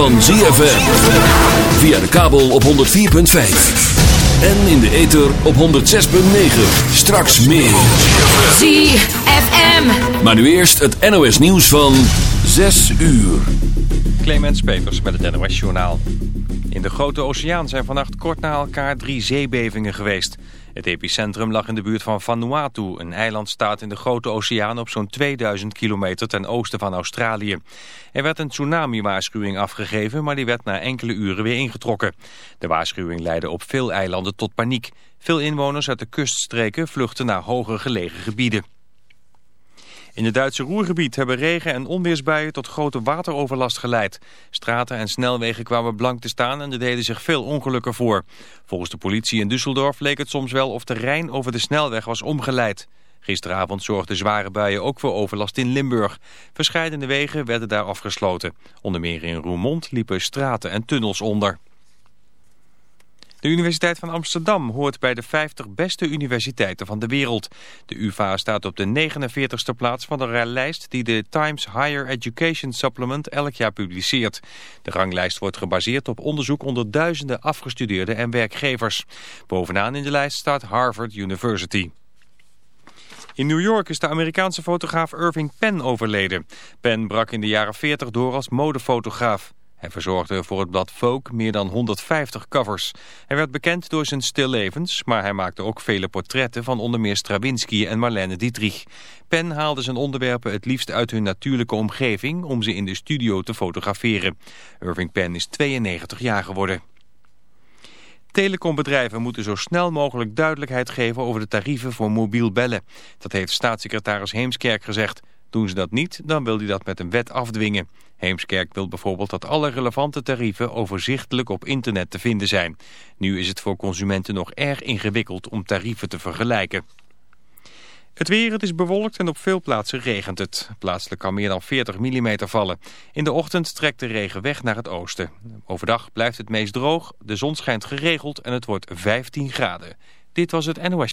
Van ZFM. Via de kabel op 104.5. En in de ether op 106.9. Straks meer. ZFM. Maar nu eerst het NOS nieuws van 6 uur. Clemens Peters met het NOS Journaal. In de Grote Oceaan zijn vannacht kort na elkaar drie zeebevingen geweest. Het epicentrum lag in de buurt van Vanuatu, een eilandstaat in de Grote Oceaan op zo'n 2000 kilometer ten oosten van Australië. Er werd een tsunami-waarschuwing afgegeven, maar die werd na enkele uren weer ingetrokken. De waarschuwing leidde op veel eilanden tot paniek. Veel inwoners uit de kuststreken vluchten naar hoger gelegen gebieden. In het Duitse Roergebied hebben regen- en onweersbuien tot grote wateroverlast geleid. Straten en snelwegen kwamen blank te staan en er deden zich veel ongelukken voor. Volgens de politie in Düsseldorf leek het soms wel of de Rijn over de snelweg was omgeleid. Gisteravond zorgden zware buien ook voor overlast in Limburg. Verscheidene wegen werden daar afgesloten. Onder meer in Roermond liepen straten en tunnels onder. De Universiteit van Amsterdam hoort bij de 50 beste universiteiten van de wereld. De UvA staat op de 49ste plaats van de lijst die de Times Higher Education Supplement elk jaar publiceert. De ranglijst wordt gebaseerd op onderzoek onder duizenden afgestudeerden en werkgevers. Bovenaan in de lijst staat Harvard University. In New York is de Amerikaanse fotograaf Irving Penn overleden. Penn brak in de jaren 40 door als modefotograaf. Hij verzorgde voor het blad Vogue meer dan 150 covers. Hij werd bekend door zijn stillevens, maar hij maakte ook vele portretten van onder meer Stravinsky en Marlene Dietrich. Penn haalde zijn onderwerpen het liefst uit hun natuurlijke omgeving om ze in de studio te fotograferen. Irving Penn is 92 jaar geworden. Telecombedrijven moeten zo snel mogelijk duidelijkheid geven over de tarieven voor mobiel bellen. Dat heeft staatssecretaris Heemskerk gezegd. Doen ze dat niet, dan wil hij dat met een wet afdwingen. Heemskerk wil bijvoorbeeld dat alle relevante tarieven overzichtelijk op internet te vinden zijn. Nu is het voor consumenten nog erg ingewikkeld om tarieven te vergelijken. Het weer, het is bewolkt en op veel plaatsen regent het. Plaatselijk kan meer dan 40 mm vallen. In de ochtend trekt de regen weg naar het oosten. Overdag blijft het meest droog, de zon schijnt geregeld en het wordt 15 graden. Dit was het NOS.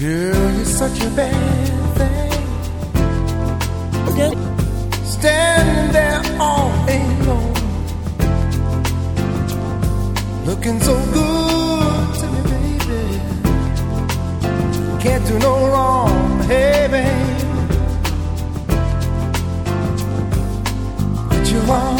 Girl, you're such a bad thing. Okay. Standing there all alone. Looking so good to me, baby. Can't do no wrong, hey, babe. Put your arms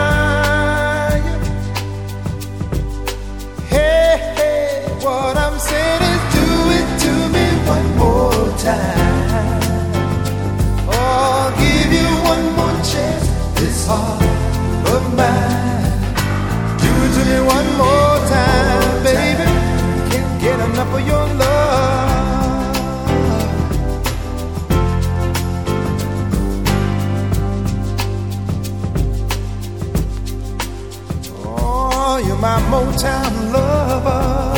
one more time, baby. Can't get enough of your love. Oh, you're my Motown lover.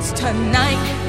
'Cause tonight.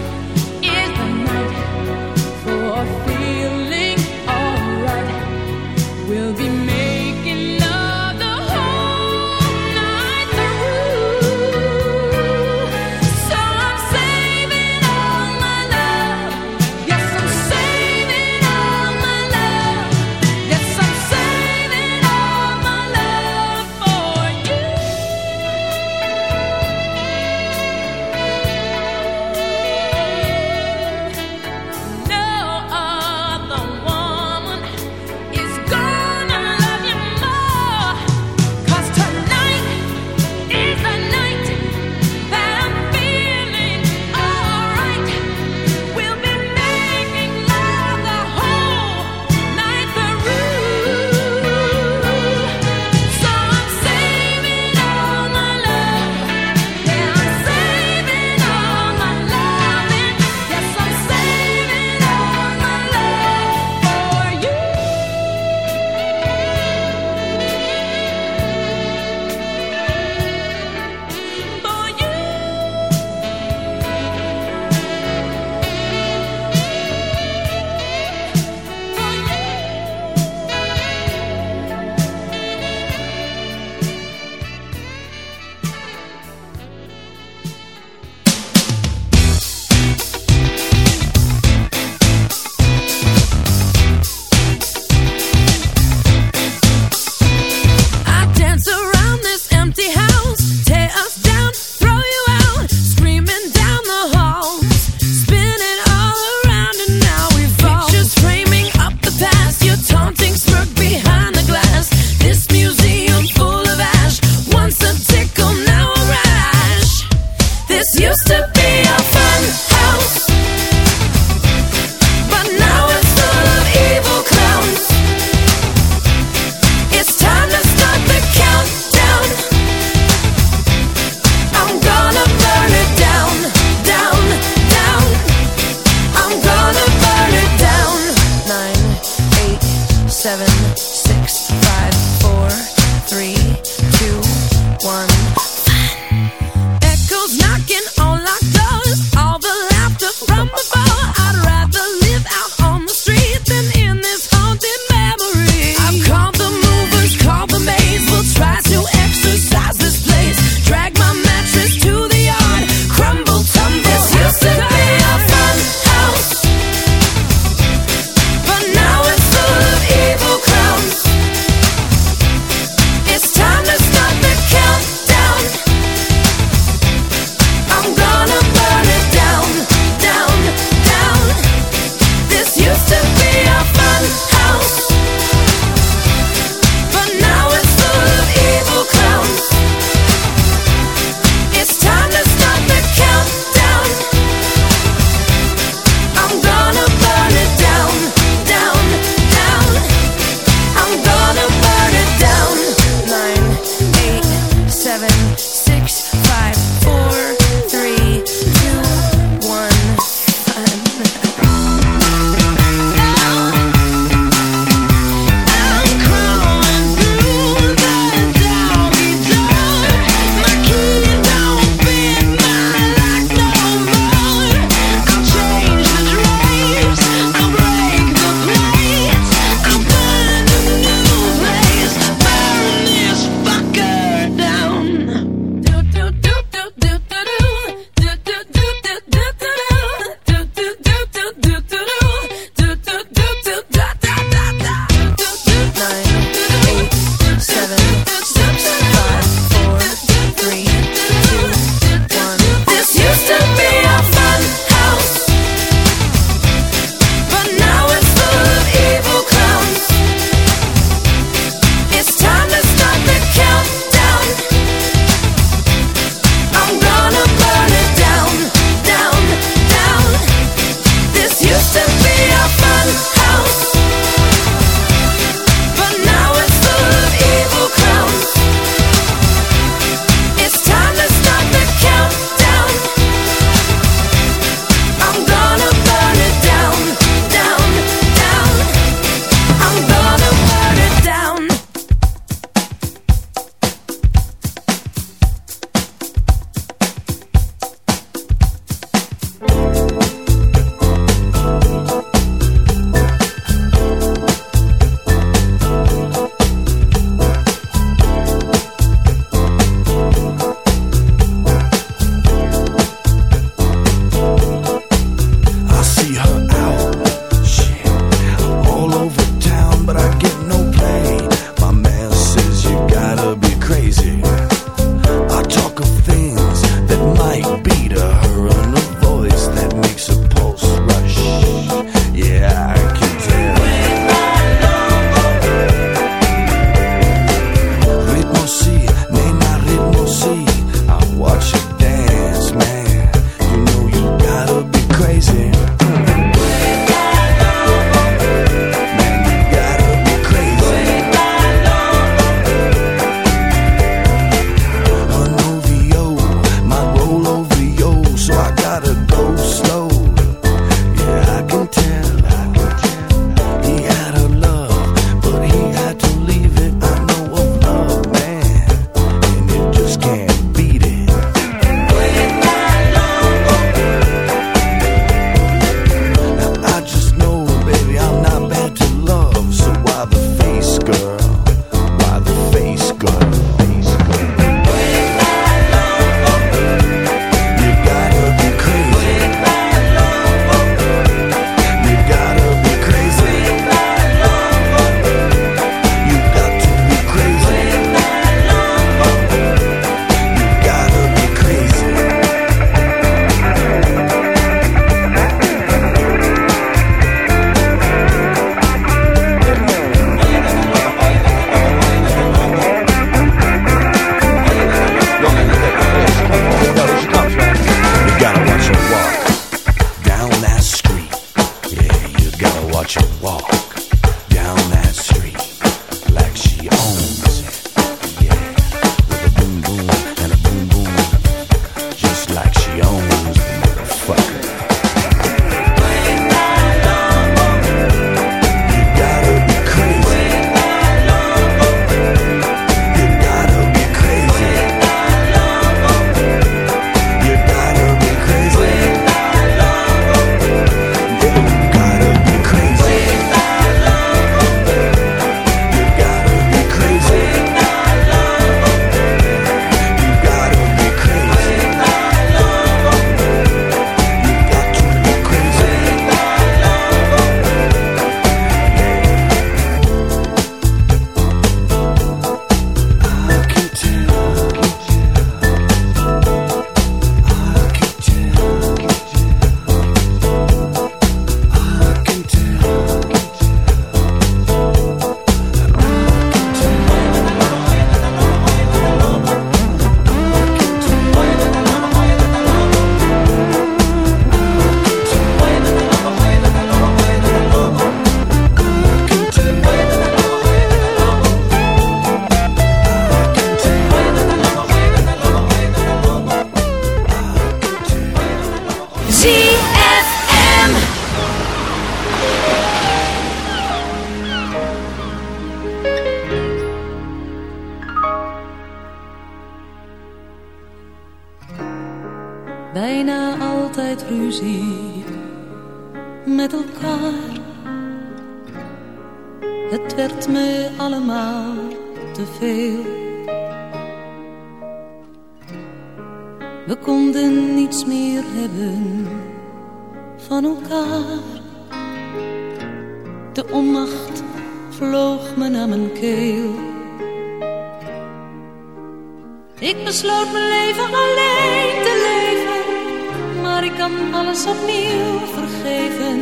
vergeven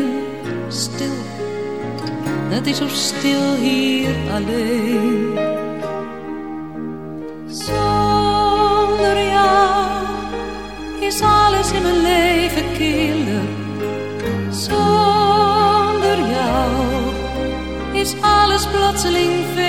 stil. Het is zo stil hier alleen. Zonder jou is alles in mijn leven killer. Zonder jou is alles plotseling veel.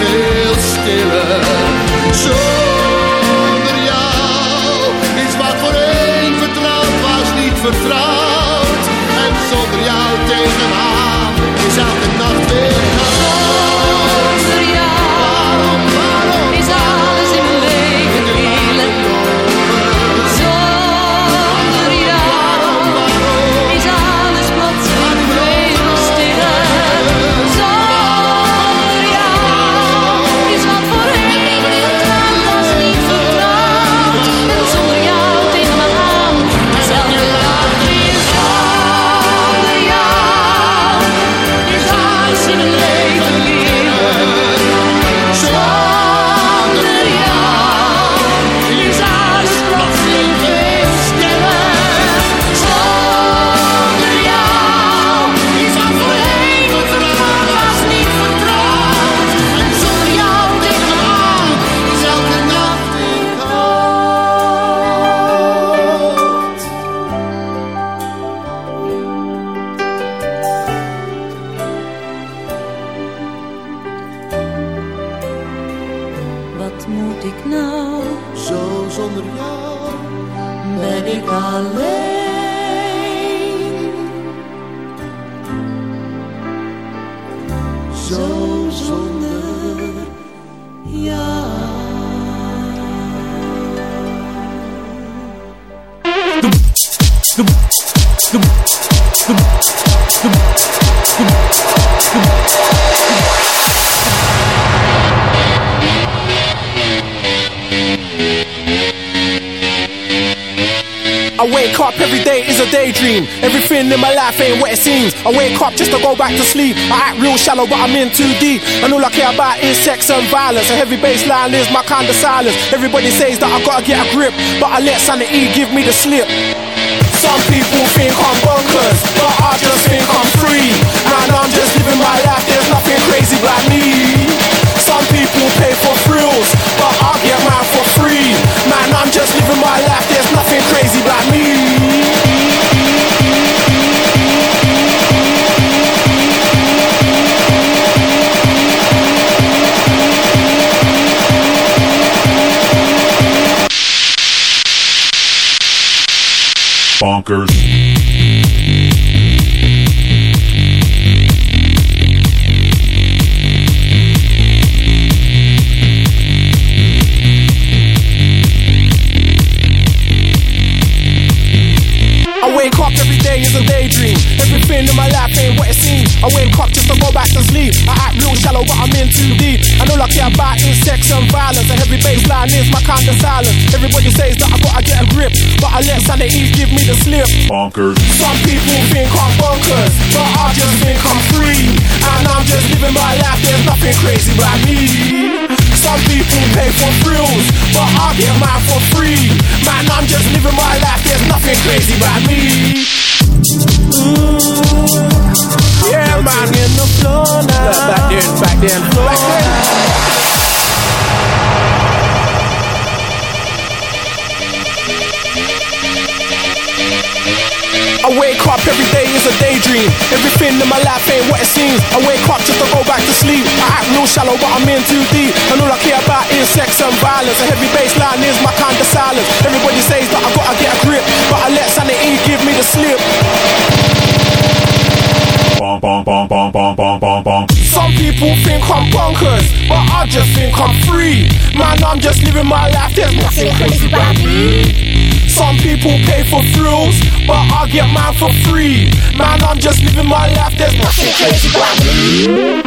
veel stiller. Zonder jou is wat voorheen vertrouwd was niet vertrouwd. En zonder jou tegenaan is elke nacht weer back to sleep. I act real shallow, but I'm in too deep. And all I care about is sex and violence. A heavy bass line is my kind of silence. Everybody says that I gotta get a grip, but I let sanity give me the slip. Some people think I'm bonkers, but I just think I'm free. And I'm just living my life, Bonkers. Shallow, but I'm in too deep. And all I care about is sex and violence. A heavy bass line is my kind of silence. Everybody says that I gotta get a grip, but I let sanity give me the slip. Some people think I'm bonkers, but I just think I'm free. Man, I'm just living my life, there's nothing crazy about me. Some people pay for thrills, but I get mine for free. Man, I'm just living my life, there's nothing crazy about me.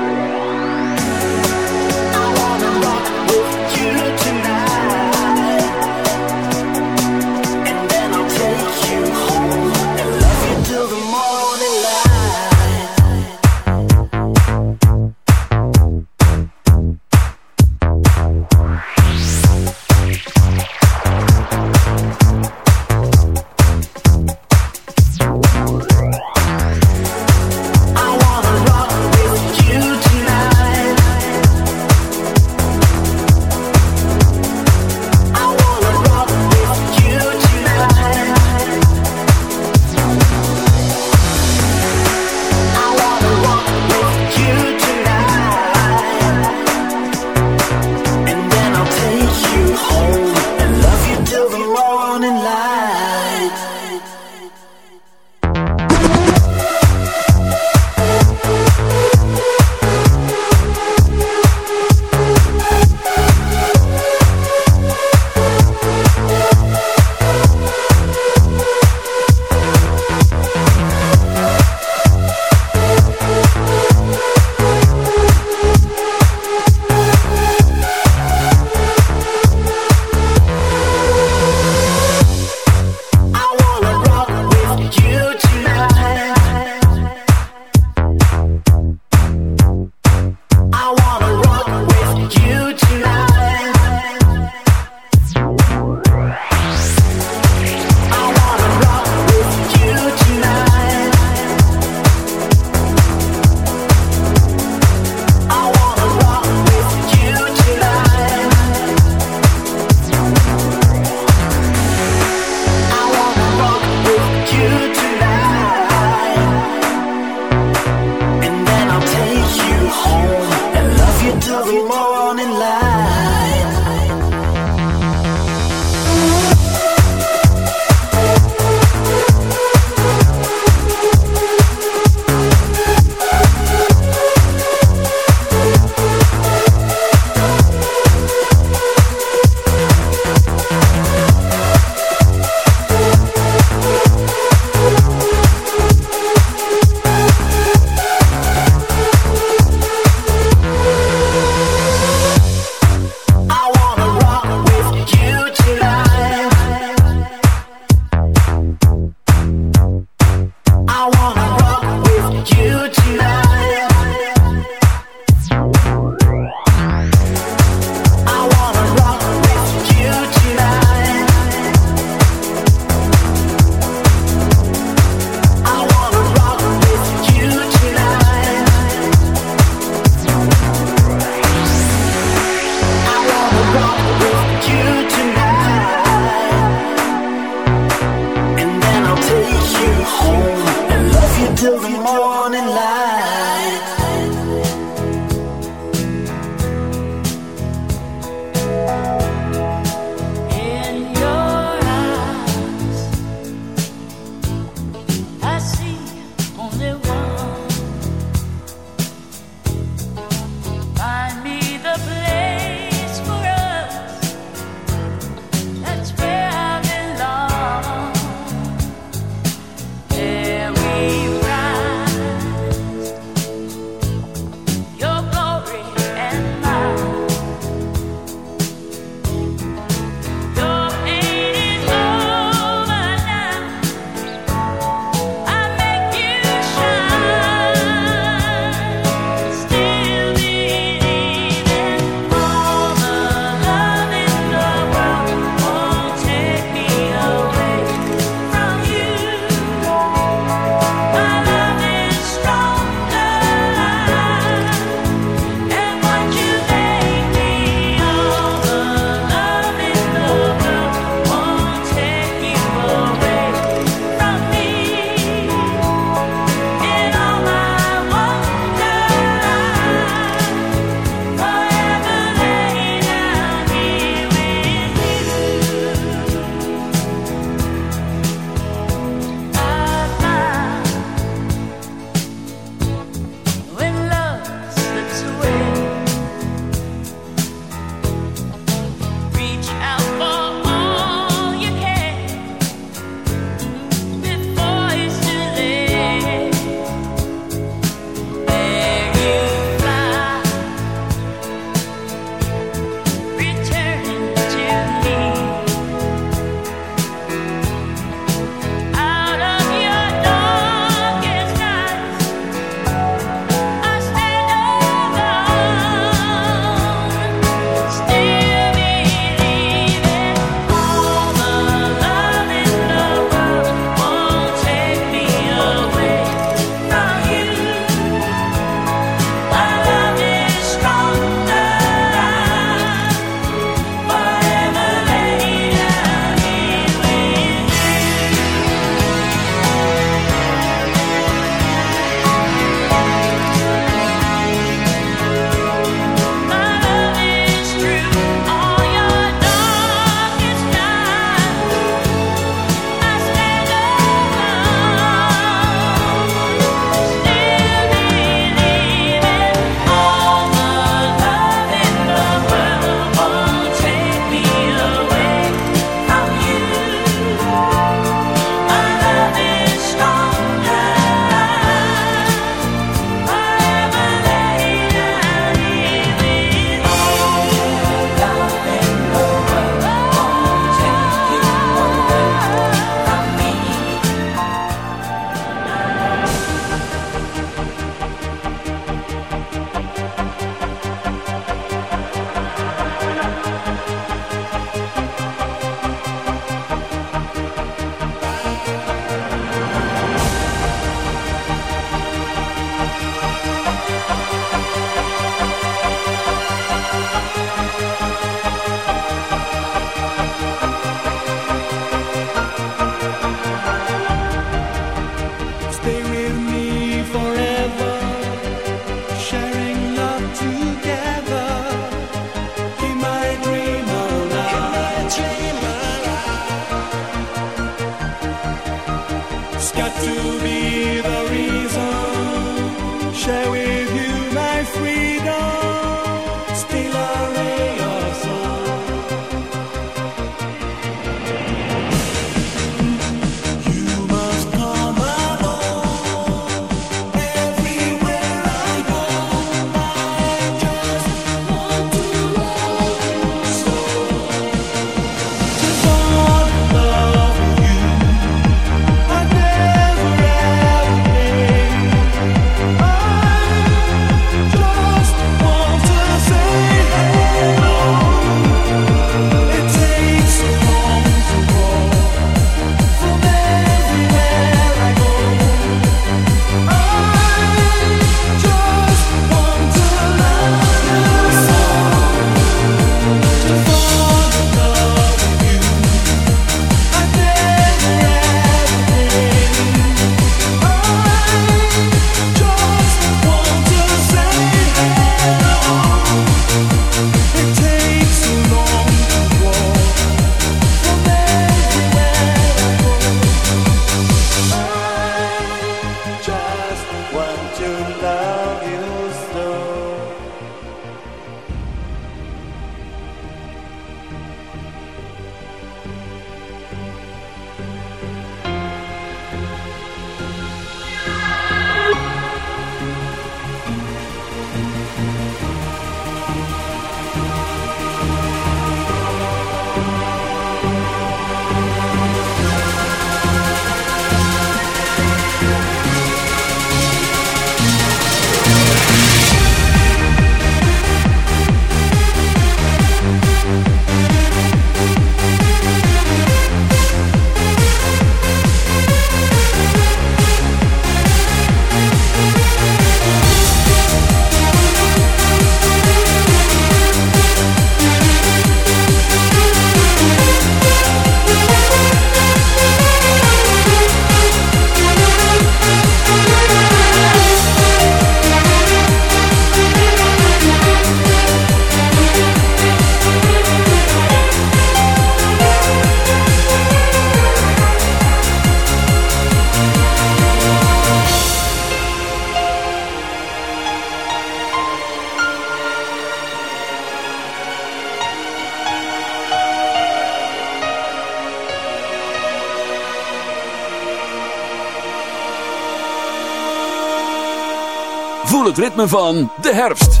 van de herfst.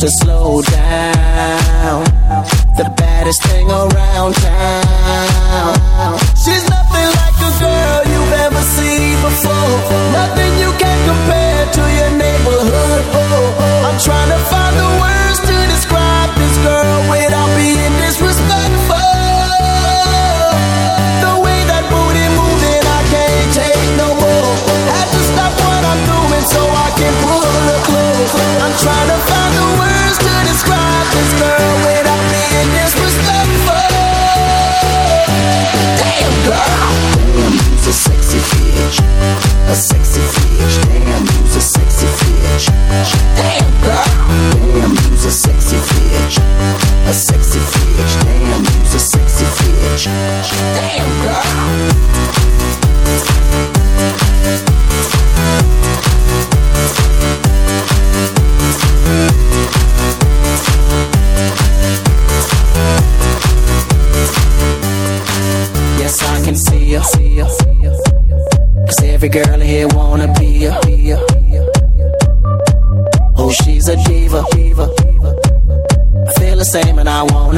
to slow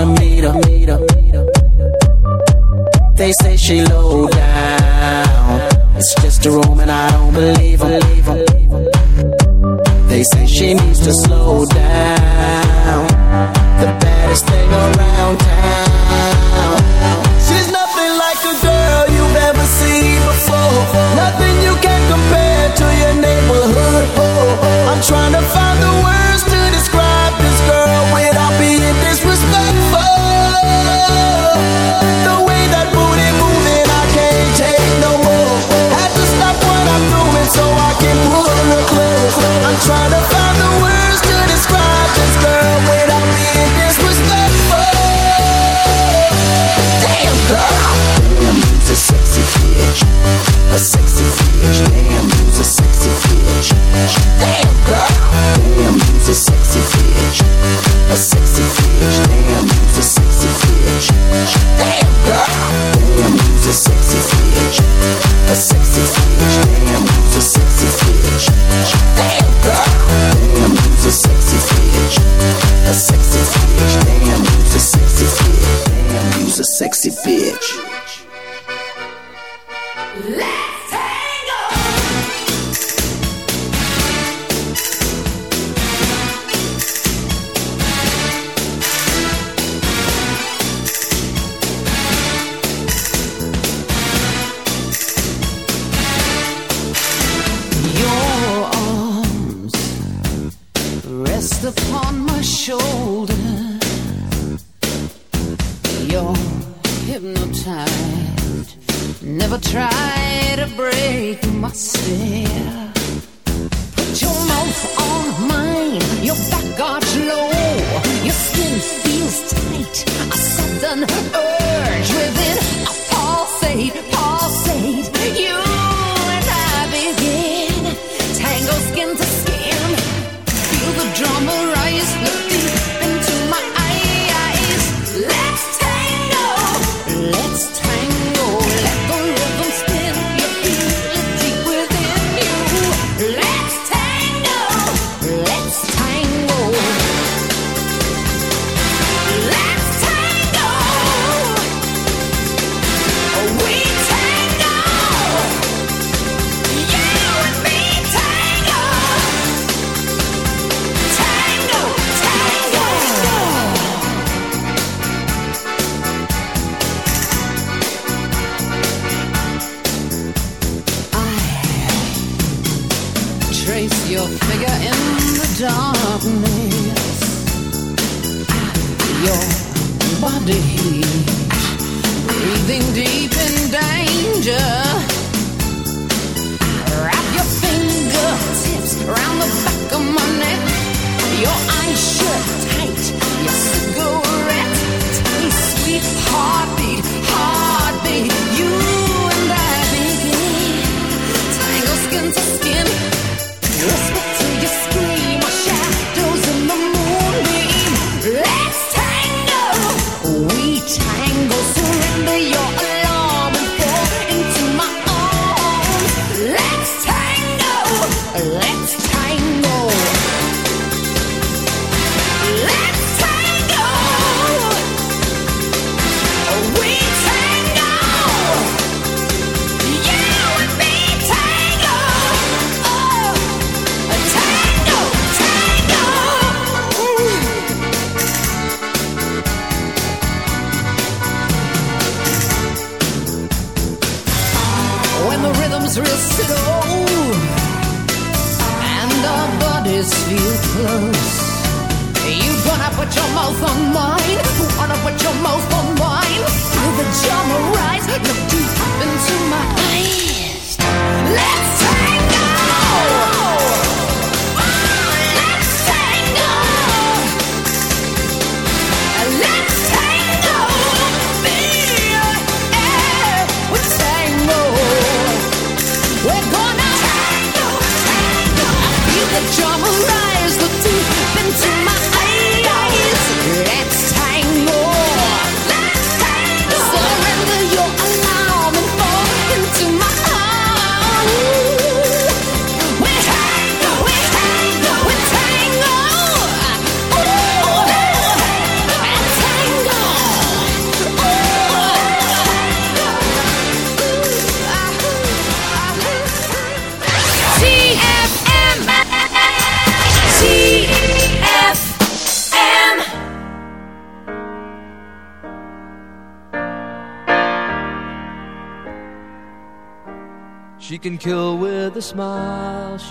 Namita. They say she low down. It's just a room and I don't believe them. They say she needs to slow down. try to break myself. Put your mouth on mine, your back low, your skin feels tight. A sudden urge within, a pulsate, pulsate. You.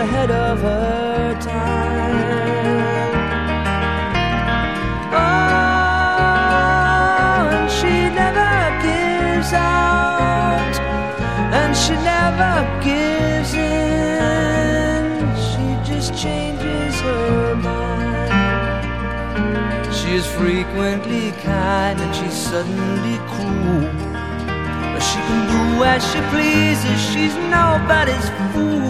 Ahead of her time. Oh, and she never gives out, and she never gives in. She just changes her mind. She is frequently kind and she's suddenly cruel. But she can do as she pleases, she's nobody's fool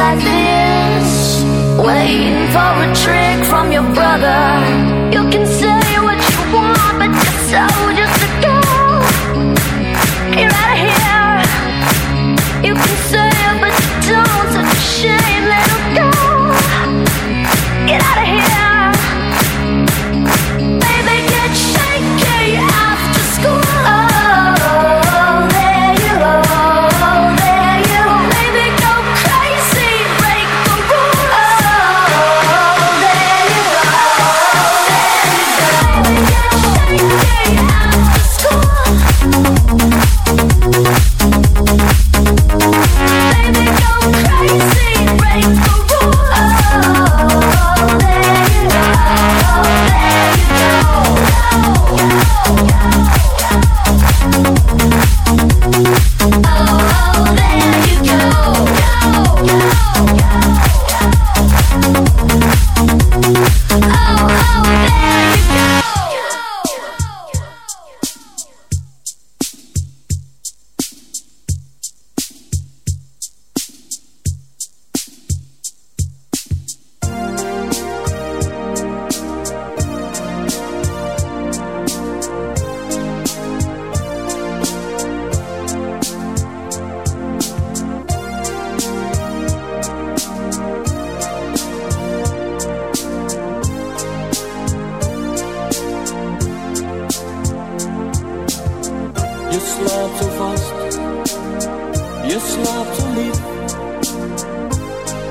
like this, waiting for a trick from your brother.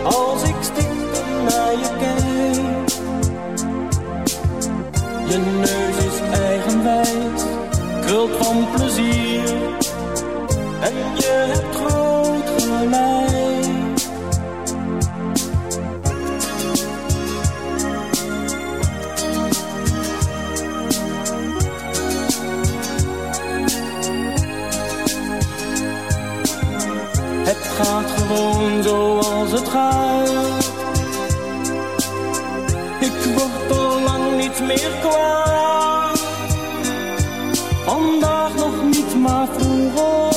Als ik stiekem naar je kijk. Je neus is eigenwijs, krult van plezier. En je hebt groot gelijk. gaat gewoon zoals het gaat. Ik word al lang niet meer kwaad. Vandaag nog niet, maar vroeger.